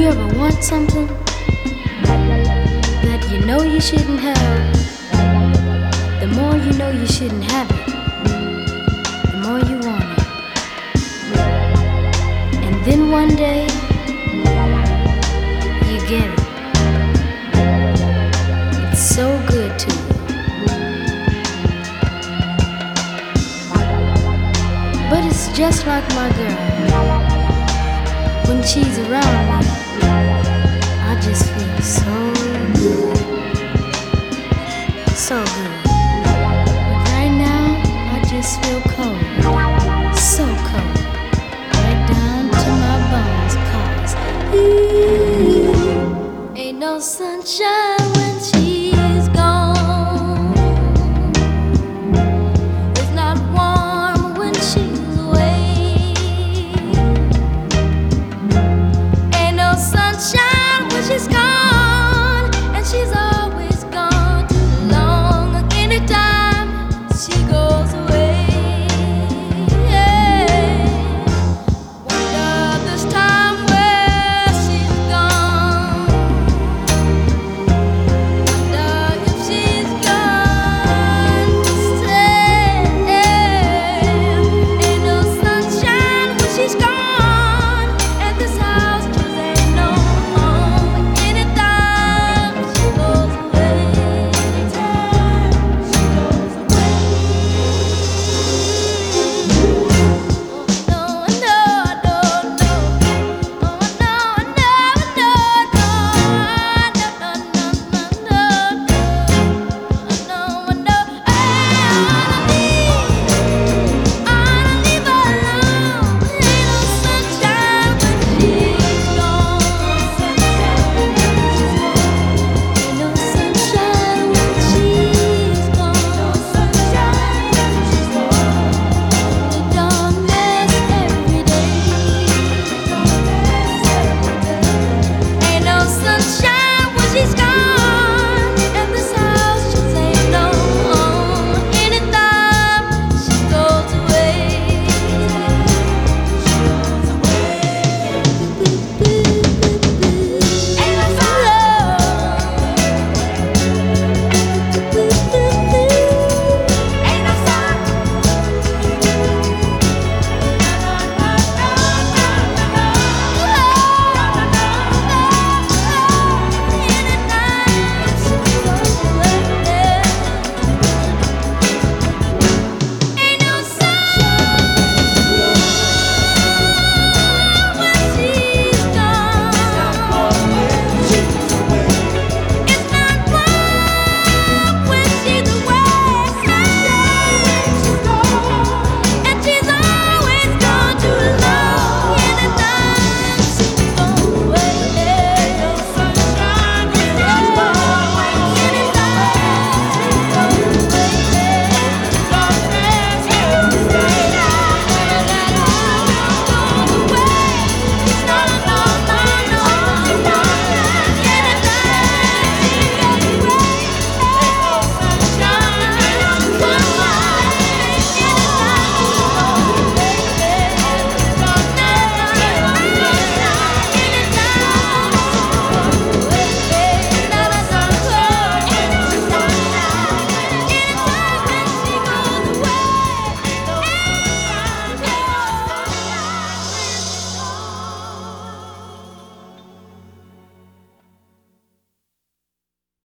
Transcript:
You ever want something that you know you shouldn't have? The more you know you shouldn't have it, the more you want it. And then one day, you get it. It's so good to you. But it's just like my girl. When she's around I just feel so good. So good. But right now, I just feel cold. So cold. Right down to my bones, cause ain't no sunshine.